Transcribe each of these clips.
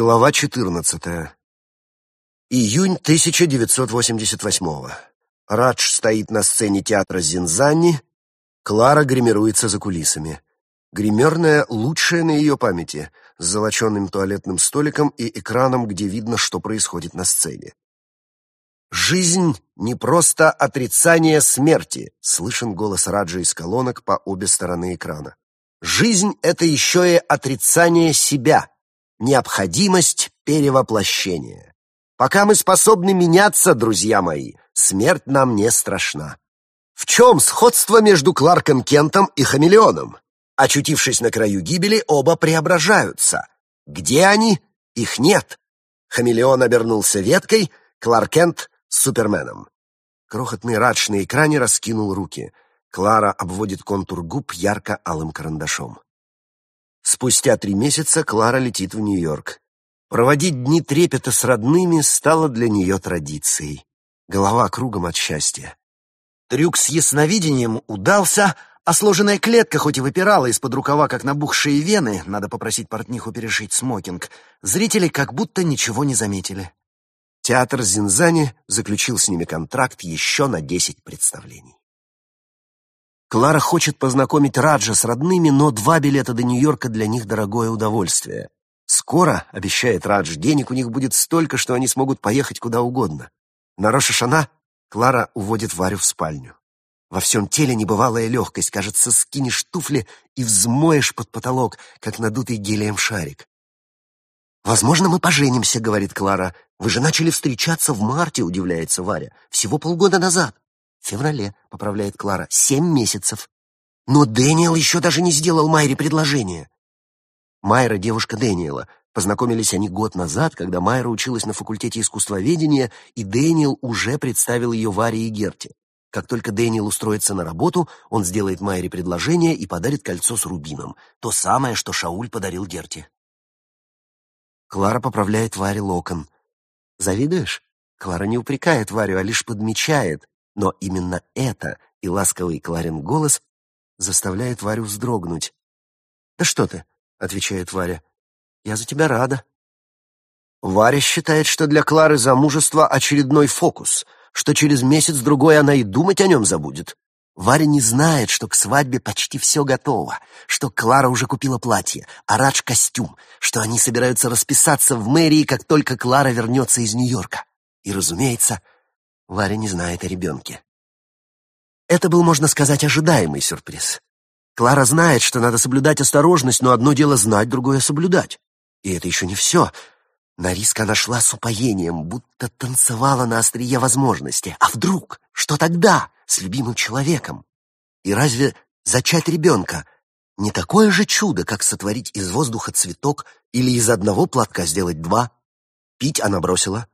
Глава 14. Июнь 1988 Радж стоит на сцене театра Зинзани, Клара гримируется за кулисами. Гримерная лучшая на ее памяти, с золоченным туалетным столиком и экраном, где видно, что происходит на сцене. «Жизнь — не просто отрицание смерти», — слышен голос Раджа из колонок по обе стороны экрана. «Жизнь — это еще и отрицание себя» необходимость перевоплощения. Пока мы способны меняться, друзья мои, смерть нам не страшна. В чем сходство между Кларком Кентом и хамелеоном? Очутившись на краю гибели, оба преображаются. Где они? Их нет. Хамелеон обернулся веткой, Кларк Кент — суперменом. Крохотный Радж на экране раскинул руки. Клара обводит контур губ ярко-алым карандашом. Спустя три месяца Клара летит в Нью-Йорк. Проводить дни трепета с родными стало для нее традицией. Голова кругом от счастья. Трюк с ясновидением удался, а сложенная клетка хоть и выпирала из-под рукава, как набухшие вены, надо попросить портниху перешить смокинг, зрители как будто ничего не заметили. Театр Зинзани заключил с ними контракт еще на десять представлений. Клара хочет познакомить Раджа с родными, но два билета до Нью-Йорка для них дорогое удовольствие. Скоро, обещает Радж, денег у них будет столько, что они смогут поехать куда угодно. На Рошашана Клара уводит Варю в спальню. Во всем теле небывалая легкость, кажется, скинешь туфли и взмоешь под потолок, как надутый гелием шарик. «Возможно, мы поженимся», — говорит Клара. «Вы же начали встречаться в марте», — удивляется Варя. «Всего полгода назад». В феврале, поправляет Клара, семь месяцев. Но Дэниел еще даже не сделал Майре предложение. Майра — девушка Дэниела. Познакомились они год назад, когда Майра училась на факультете искусствоведения, и Дэниел уже представил ее Варе и Герте. Как только Дэниел устроится на работу, он сделает Майре предложение и подарит кольцо с рубином. То самое, что Шауль подарил Герте. Клара поправляет Варе локон. «Завидуешь?» Клара не упрекает Варю, а лишь подмечает, но именно это и ласковый Кларин голос заставляет Варю вздрогнуть. «Да что ты?» — отвечает Варя. «Я за тебя рада». Варя считает, что для Клары замужество очередной фокус, что через месяц-другой она и думать о нем забудет. Варя не знает, что к свадьбе почти все готово, что Клара уже купила платье, а Радж — костюм, что они собираются расписаться в мэрии, как только Клара вернется из Нью-Йорка. И, разумеется, Варя не знает о ребенке. Это был, можно сказать, ожидаемый сюрприз. Клара знает, что надо соблюдать осторожность, но одно дело знать, другое соблюдать. И это еще не все. На риск она шла с упоением, будто танцевала на острие возможности. А вдруг? Что тогда с любимым человеком? И разве зачать ребенка не такое же чудо, как сотворить из воздуха цветок или из одного платка сделать два? Пить она бросила,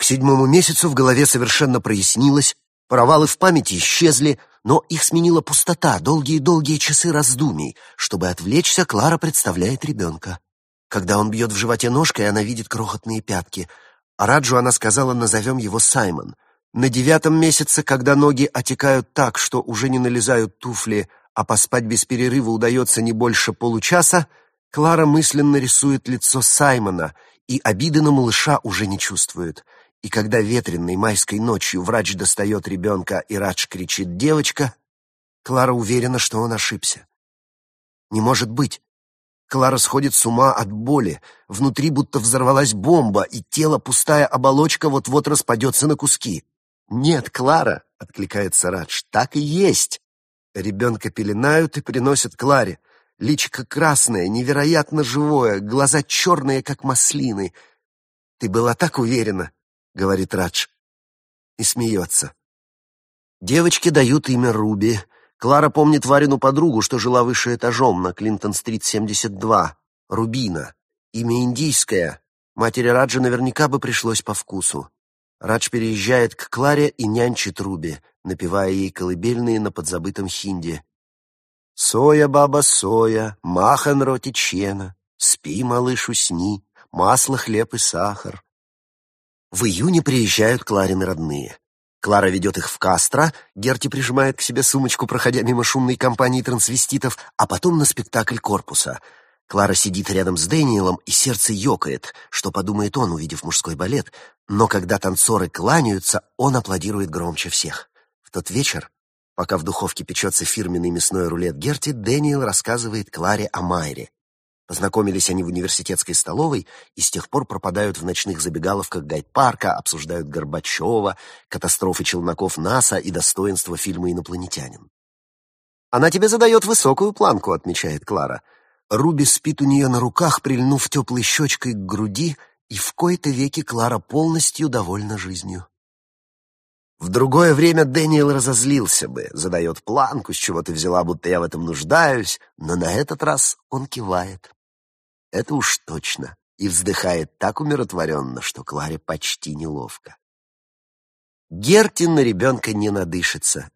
к седьмому месяцу в голове совершенно прояснилось, провалы в памяти исчезли, но их сменила пустота, долгие-долгие часы раздумий. Чтобы отвлечься, Клара представляет ребенка. Когда он бьет в животе ножкой, она видит крохотные пятки. А Раджу она сказала, назовем его Саймон. На девятом месяце, когда ноги отекают так, что уже не налезают туфли, а поспать без перерыва удается не больше получаса, Клара мысленно рисует лицо Саймона, и обиды на малыша уже не чувствует — и когда ветреной майской ночью врач достает ребенка, и Радж кричит «девочка», Клара уверена, что он ошибся. Не может быть. Клара сходит с ума от боли. Внутри будто взорвалась бомба, и тело, пустая оболочка, вот-вот распадется на куски. «Нет, Клара», — откликается Радж, — «так и есть». Ребенка пеленают и приносят Кларе. Личико красное, невероятно живое, глаза черные, как маслины. «Ты была так уверена», — говорит Радж. И смеется. Девочке дают имя Руби. Клара помнит Варину подругу, что жила выше этажом на Клинтон-стрит 72. Рубина. Имя индийское. Матери Раджа наверняка бы пришлось по вкусу. Радж переезжает к Кларе и нянчит Руби, напевая ей колыбельные на подзабытом хинди. «Соя, баба, соя, махан роти чена, спи, малыш, усни, масло, хлеб и сахар, в июне приезжают Кларины родные. Клара ведет их в Кастро, Герти прижимает к себе сумочку, проходя мимо шумной компании трансвеститов, а потом на спектакль корпуса. Клара сидит рядом с Дэниелом, и сердце ёкает, что подумает он, увидев мужской балет, но когда танцоры кланяются, он аплодирует громче всех. В тот вечер, пока в духовке печется фирменный мясной рулет Герти, Дэниел рассказывает Кларе о Майре. Познакомились они в университетской столовой и с тех пор пропадают в ночных забегаловках Гайд-парка, обсуждают Горбачева, катастрофы челноков НАСА и достоинства фильма «Инопланетянин». «Она тебе задает высокую планку», — отмечает Клара. Руби спит у нее на руках, прильнув теплой щечкой к груди, и в кои-то веки Клара полностью довольна жизнью. В другое время Дэниел разозлился бы, задает планку, с чего ты взяла, будто я в этом нуждаюсь, но на этот раз он кивает. Это уж точно. И вздыхает так умиротворенно, что Кларе почти неловко. Гертин на ребенка не надышится.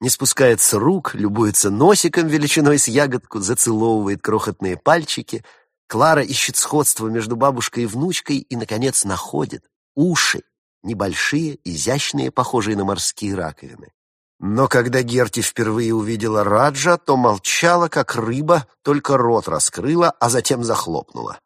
Не спускает с рук, любуется носиком величиной с ягодку, зацеловывает крохотные пальчики. Клара ищет сходство между бабушкой и внучкой и, наконец, находит уши, небольшие, изящные, похожие на морские раковины. Но когда Герти впервые увидела Раджа, то молчала, как рыба, только рот раскрыла, а затем захлопнула.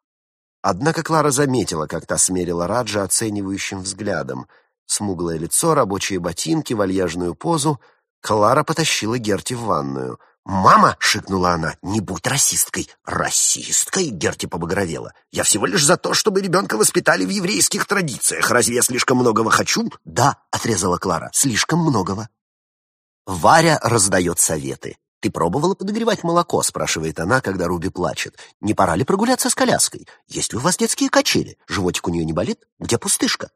Однако Клара заметила, как та смерила Раджа оценивающим взглядом. Смуглое лицо, рабочие ботинки, вальяжную позу. Клара потащила Герти в ванную. «Мама!» — шикнула она. «Не будь расисткой!» «Расисткой?» — Герти побагровела. «Я всего лишь за то, чтобы ребенка воспитали в еврейских традициях. Разве я слишком многого хочу?» «Да», — отрезала Клара, — «слишком многого». Варя раздает советы. «Ты пробовала подогревать молоко?» — спрашивает она, когда Руби плачет. «Не пора ли прогуляться с коляской? Есть ли у вас детские качели? Животик у нее не болит? Где пустышка?»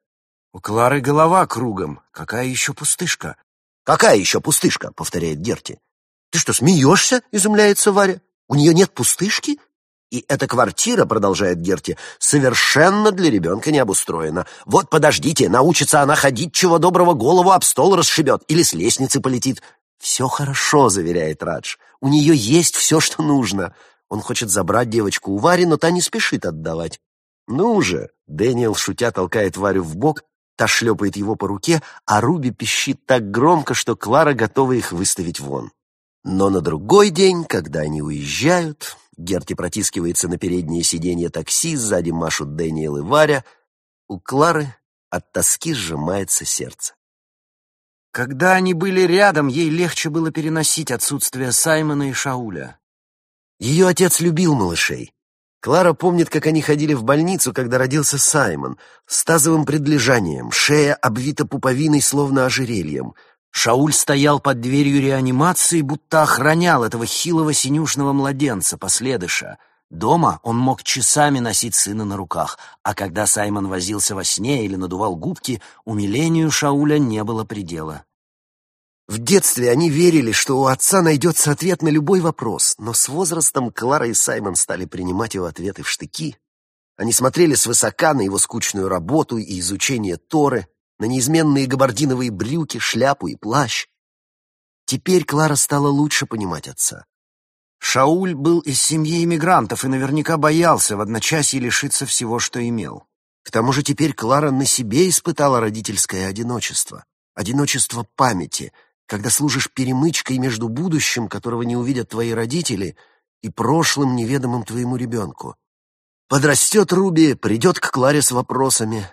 «У Клары голова кругом. Какая еще пустышка?» «Какая еще пустышка?» — повторяет Дерти. «Ты что, смеешься?» — изумляется Варя. «У нее нет пустышки?» И эта квартира, продолжает Герти, совершенно для ребенка не обустроена. Вот подождите, научится она ходить, чего доброго голову об стол расшибет или с лестницы полетит. Все хорошо, заверяет Радж. У нее есть все, что нужно. Он хочет забрать девочку у Вари, но та не спешит отдавать. Ну же, Дэниел, шутя, толкает Варю в бок, та шлепает его по руке, а Руби пищит так громко, что Клара готова их выставить вон. Но на другой день, когда они уезжают, Герти протискивается на переднее сиденье такси, сзади машут Дэниел и Варя. У Клары от тоски сжимается сердце. Когда они были рядом, ей легче было переносить отсутствие Саймона и Шауля. Ее отец любил малышей. Клара помнит, как они ходили в больницу, когда родился Саймон, с тазовым предлежанием, шея обвита пуповиной, словно ожерельем — Шауль стоял под дверью реанимации, будто охранял этого хилого синюшного младенца, последыша. Дома он мог часами носить сына на руках, а когда Саймон возился во сне или надувал губки, умилению Шауля не было предела. В детстве они верили, что у отца найдется ответ на любой вопрос, но с возрастом Клара и Саймон стали принимать его ответы в штыки. Они смотрели свысока на его скучную работу и изучение Торы, на неизменные габардиновые брюки, шляпу и плащ. Теперь Клара стала лучше понимать отца. Шауль был из семьи иммигрантов и наверняка боялся в одночасье лишиться всего, что имел. К тому же теперь Клара на себе испытала родительское одиночество. Одиночество памяти, когда служишь перемычкой между будущим, которого не увидят твои родители, и прошлым, неведомым твоему ребенку. Подрастет Руби, придет к Кларе с вопросами,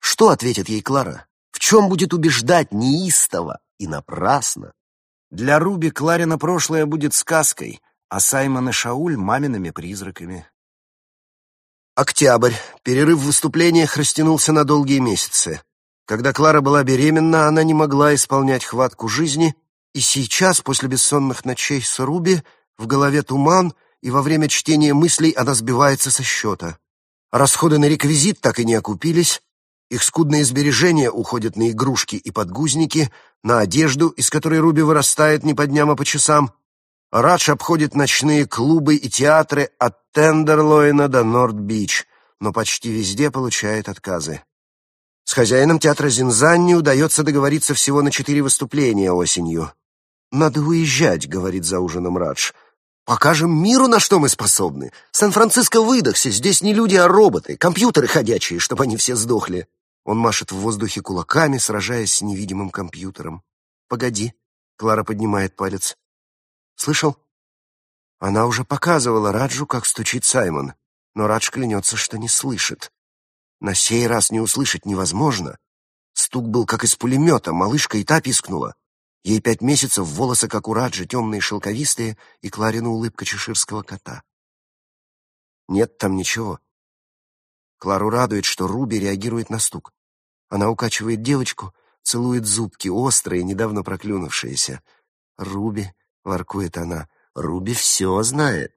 что ответит ей Клара? В чем будет убеждать неистово и напрасно? Для Руби Кларина прошлое будет сказкой, а Саймон и Шауль — мамиными призраками. Октябрь. Перерыв в выступлениях растянулся на долгие месяцы. Когда Клара была беременна, она не могла исполнять хватку жизни, и сейчас, после бессонных ночей с Руби, в голове туман, и во время чтения мыслей она сбивается со счета. Расходы на реквизит так и не окупились, их скудные сбережения уходят на игрушки и подгузники, на одежду, из которой Руби вырастает не по дням, а по часам. Радж обходит ночные клубы и театры от Тендерлойна до Норд-Бич, но почти везде получает отказы. С хозяином театра Зинзанни удается договориться всего на четыре выступления осенью. «Надо уезжать», — говорит за ужином Радж. «Покажем миру, на что мы способны. Сан-Франциско выдохся, здесь не люди, а роботы, компьютеры ходячие, чтобы они все сдохли». Он машет в воздухе кулаками, сражаясь с невидимым компьютером. «Погоди», — Клара поднимает палец. «Слышал?» Она уже показывала Раджу, как стучит Саймон, но Радж клянется, что не слышит. На сей раз не услышать невозможно. Стук был как из пулемета, малышка и та пискнула. Ей пять месяцев, волосы, как у Раджи, темные, шелковистые, и Кларина улыбка чеширского кота. Нет там ничего. Клару радует, что Руби реагирует на стук. Она укачивает девочку, целует зубки, острые, недавно проклюнувшиеся. «Руби», — воркует она, — «Руби все знает».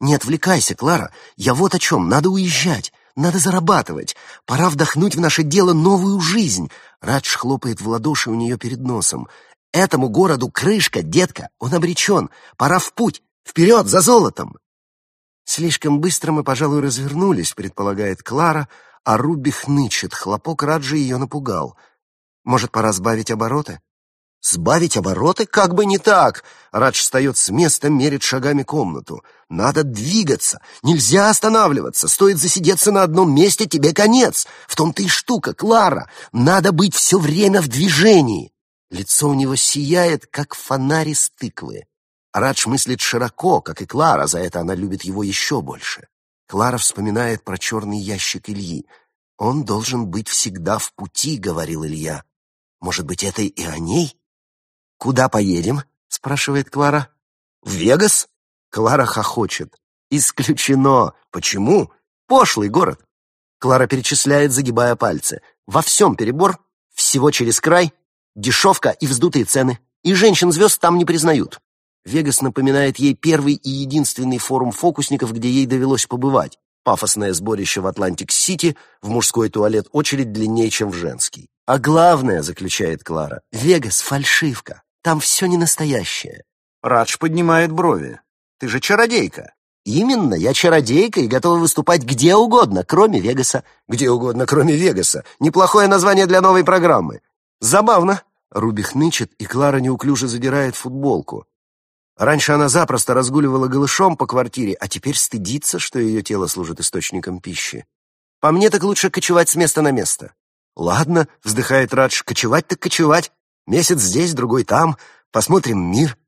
«Не отвлекайся, Клара, я вот о чем, надо уезжать, надо зарабатывать, пора вдохнуть в наше дело новую жизнь». Радж хлопает в ладоши у нее перед носом. «Этому городу крышка, детка, он обречен, пора в путь, вперед, за золотом!» Слишком быстро мы, пожалуй, развернулись, предполагает Клара, а Руби хнычет, хлопок Раджи ее напугал. Может, пора сбавить обороты? Сбавить обороты? Как бы не так! Радж встает с места, мерит шагами комнату. Надо двигаться, нельзя останавливаться. Стоит засидеться на одном месте, тебе конец. В том-то и штука, Клара. Надо быть все время в движении. Лицо у него сияет, как фонарь из тыквы. Радж мыслит широко, как и Клара, за это она любит его еще больше. Клара вспоминает про черный ящик Ильи. «Он должен быть всегда в пути», — говорил Илья. «Может быть, это и о ней?» «Куда поедем?» — спрашивает Клара. «В Вегас?» Клара хохочет. «Исключено. Почему? Пошлый город». Клара перечисляет, загибая пальцы. «Во всем перебор, всего через край, дешевка и вздутые цены. И женщин-звезд там не признают». Вегас напоминает ей первый и единственный форум фокусников, где ей довелось побывать. Пафосное сборище в Атлантик-Сити, в мужской туалет очередь длиннее, чем в женский. А главное, заключает Клара, Вегас — фальшивка. Там все не настоящее. Радж поднимает брови. Ты же чародейка. Именно, я чародейка и готова выступать где угодно, кроме Вегаса. Где угодно, кроме Вегаса. Неплохое название для новой программы. Забавно. Руби хнычет, и Клара неуклюже задирает футболку. Раньше она запросто разгуливала голышом по квартире, а теперь стыдится, что ее тело служит источником пищи. По мне так лучше кочевать с места на место. Ладно, вздыхает Радж, кочевать так кочевать. Месяц здесь, другой там. Посмотрим мир.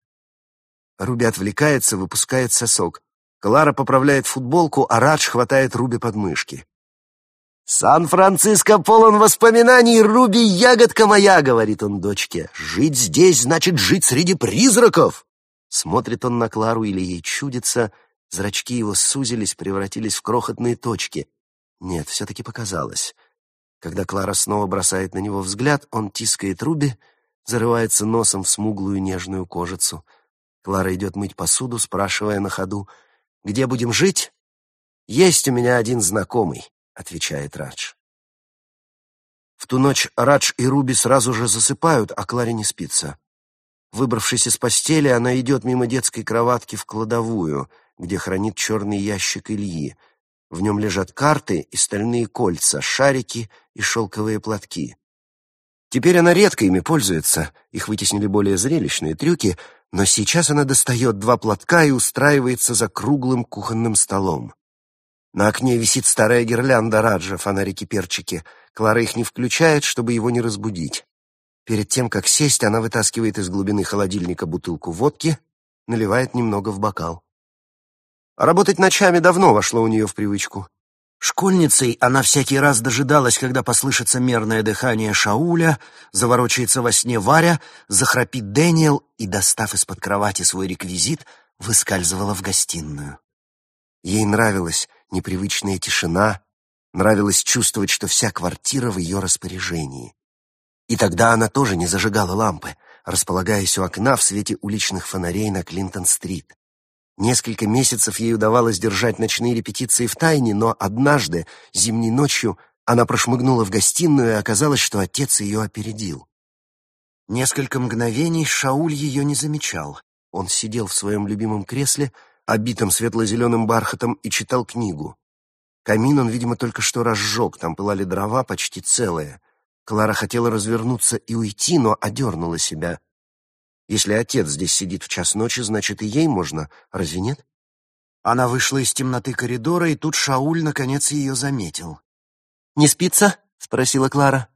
Руби отвлекается, выпускает сосок. Клара поправляет футболку, а Радж хватает Руби под мышки. «Сан-Франциско полон воспоминаний, Руби, ягодка моя!» — говорит он дочке. «Жить здесь значит жить среди призраков!» Смотрит он на Клару или ей чудится, зрачки его сузились, превратились в крохотные точки. Нет, все-таки показалось. Когда Клара снова бросает на него взгляд, он тискает Руби — зарывается носом в смуглую нежную кожицу. Клара идет мыть посуду, спрашивая на ходу, «Где будем жить?» «Есть у меня один знакомый», — отвечает Радж. В ту ночь Радж и Руби сразу же засыпают, а Кларе не спится. Выбравшись из постели, она идет мимо детской кроватки в кладовую, где хранит черный ящик Ильи. В нем лежат карты и стальные кольца, шарики и шелковые платки. Теперь она редко ими пользуется, их вытеснили более зрелищные трюки, но сейчас она достает два платка и устраивается за круглым кухонным столом. На окне висит старая гирлянда Раджа, фонарики-перчики. Клара их не включает, чтобы его не разбудить. Перед тем, как сесть, она вытаскивает из глубины холодильника бутылку водки, наливает немного в бокал. Работать ночами давно вошло у нее в привычку. Школьницей она всякий раз дожидалась, когда послышится мерное дыхание Шауля, заворочается во сне Варя, захрапит Дэниел и, достав из-под кровати свой реквизит, выскальзывала в гостиную. Ей нравилась непривычная тишина, нравилось чувствовать, что вся квартира в ее распоряжении. И тогда она тоже не зажигала лампы, располагаясь у окна в свете уличных фонарей на Клинтон-стрит. Несколько месяцев ей удавалось держать ночные репетиции в тайне, но однажды, зимней ночью, она прошмыгнула в гостиную, и оказалось, что отец ее опередил. Несколько мгновений Шауль ее не замечал. Он сидел в своем любимом кресле, обитом светло-зеленым бархатом, и читал книгу. Камин он, видимо, только что разжег, там пылали дрова почти целые. Клара хотела развернуться и уйти, но одернула себя — если отец здесь сидит в час ночи, значит, и ей можно, разве нет? Она вышла из темноты коридора, и тут Шауль, наконец, ее заметил. «Не спится?» — спросила Клара.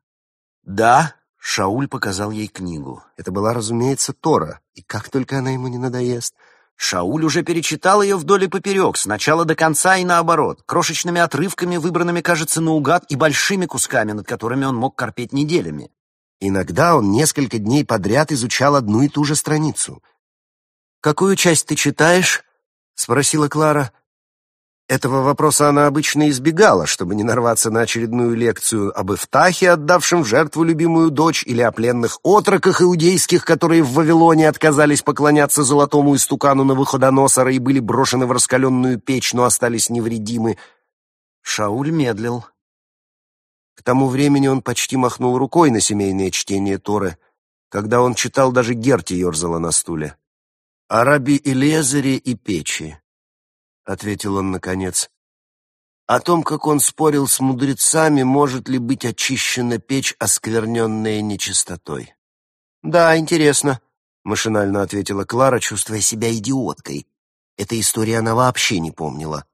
«Да», — Шауль показал ей книгу. Это была, разумеется, Тора, и как только она ему не надоест. Шауль уже перечитал ее вдоль и поперек, с начала до конца и наоборот, крошечными отрывками, выбранными, кажется, наугад, и большими кусками, над которыми он мог корпеть неделями. Иногда он несколько дней подряд изучал одну и ту же страницу. «Какую часть ты читаешь?» — спросила Клара. Этого вопроса она обычно избегала, чтобы не нарваться на очередную лекцию об Эфтахе, отдавшем в жертву любимую дочь, или о пленных отроках иудейских, которые в Вавилоне отказались поклоняться золотому истукану на выходоносора и были брошены в раскаленную печь, но остались невредимы. Шауль медлил. К тому времени он почти махнул рукой на семейное чтение Торы. Когда он читал, даже Герти ерзала на стуле. О раби Элезаре и печи. — ответил он наконец. «О том, как он спорил с мудрецами, может ли быть очищена печь, оскверненная нечистотой». «Да, интересно», — машинально ответила Клара, чувствуя себя идиоткой. Эта история она вообще не помнила.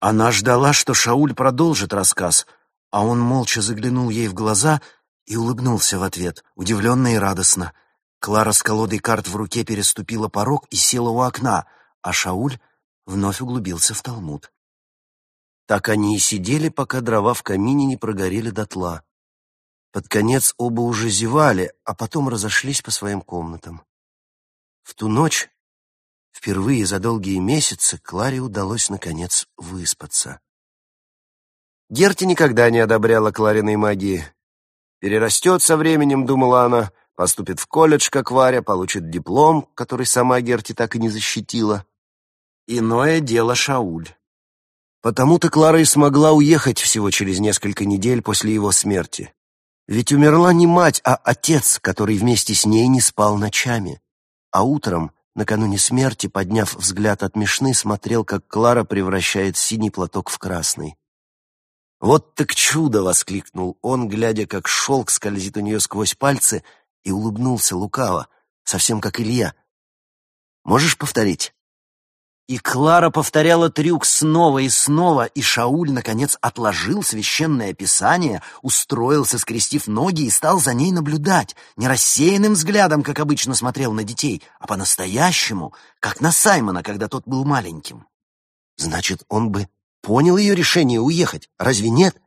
Она ждала, что Шауль продолжит рассказ, а он молча заглянул ей в глаза и улыбнулся в ответ, удивленно и радостно. Клара с колодой карт в руке переступила порог и села у окна, а Шауль вновь углубился в Талмуд. Так они и сидели, пока дрова в камине не прогорели дотла. Под конец оба уже зевали, а потом разошлись по своим комнатам. В ту ночь, впервые за долгие месяцы, Кларе удалось, наконец, выспаться. Герти никогда не одобряла Клариной магии. Перерастет со временем, думала она, поступит в колледж, как Варя, получит диплом, который сама Герти так и не защитила. Иное дело Шауль. Потому-то Клара и смогла уехать всего через несколько недель после его смерти. Ведь умерла не мать, а отец, который вместе с ней не спал ночами. А утром, накануне смерти, подняв взгляд от Мишны, смотрел, как Клара превращает синий платок в красный. «Вот так чудо!» — воскликнул он, глядя, как шелк скользит у нее сквозь пальцы, и улыбнулся лукаво, совсем как Илья. «Можешь повторить?» И Клара повторяла трюк снова и снова, и Шауль, наконец, отложил священное писание, устроился, скрестив ноги, и стал за ней наблюдать, не рассеянным взглядом, как обычно смотрел на детей, а по-настоящему, как на Саймона, когда тот был маленьким. Значит, он бы понял ее решение уехать, разве нет?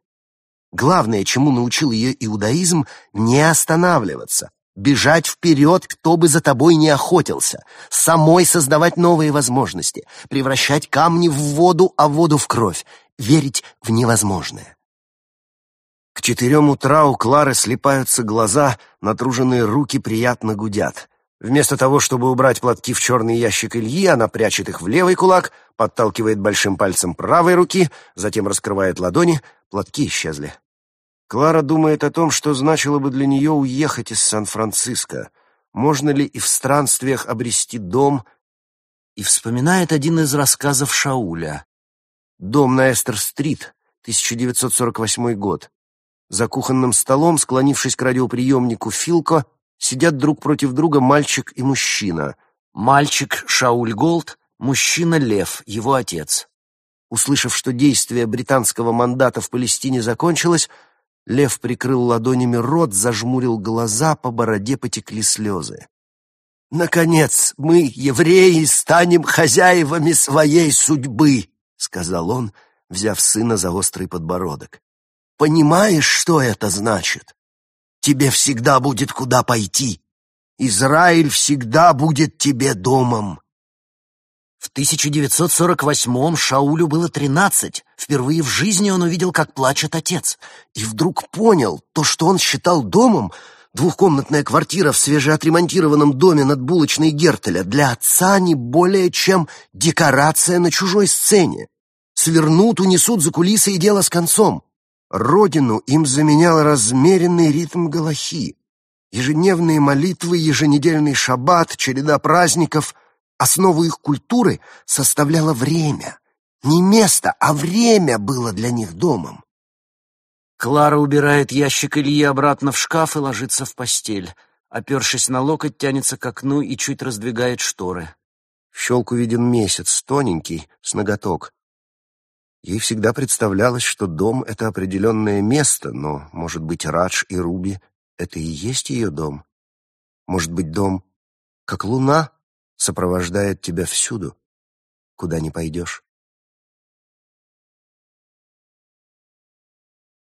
Главное, чему научил ее иудаизм, не останавливаться, Бежать вперед, кто бы за тобой не охотился. Самой создавать новые возможности. Превращать камни в воду, а воду в кровь. Верить в невозможное. К четырем утра у Клары слепаются глаза, натруженные руки приятно гудят. Вместо того, чтобы убрать платки в черный ящик Ильи, она прячет их в левый кулак, подталкивает большим пальцем правой руки, затем раскрывает ладони, платки исчезли. Клара думает о том, что значило бы для нее уехать из Сан-Франциско. Можно ли и в странствиях обрести дом? И вспоминает один из рассказов Шауля. Дом на Эстер-стрит, 1948 год. За кухонным столом, склонившись к радиоприемнику Филко, сидят друг против друга мальчик и мужчина. Мальчик — Шауль Голд, мужчина — Лев, его отец. Услышав, что действие британского мандата в Палестине закончилось, Лев прикрыл ладонями рот, зажмурил глаза, по бороде потекли слезы. «Наконец мы, евреи, станем хозяевами своей судьбы», — сказал он, взяв сына за острый подбородок. «Понимаешь, что это значит? Тебе всегда будет куда пойти. Израиль всегда будет тебе домом. В 1948-м Шаулю было 13. Впервые в жизни он увидел, как плачет отец. И вдруг понял, то, что он считал домом, двухкомнатная квартира в свежеотремонтированном доме над булочной Гертеля, для отца не более чем декорация на чужой сцене. Свернут, унесут за кулисы и дело с концом. Родину им заменял размеренный ритм галахи. Ежедневные молитвы, еженедельный шаббат, череда праздников — Основу их культуры составляло время. Не место, а время было для них домом. Клара убирает ящик Ильи обратно в шкаф и ложится в постель. Опершись на локоть, тянется к окну и чуть раздвигает шторы. В щелку виден месяц, тоненький, с ноготок. Ей всегда представлялось, что дом — это определенное место, но, может быть, Радж и Руби — это и есть ее дом. Может быть, дом как луна, сопровождает тебя всюду, куда не пойдешь.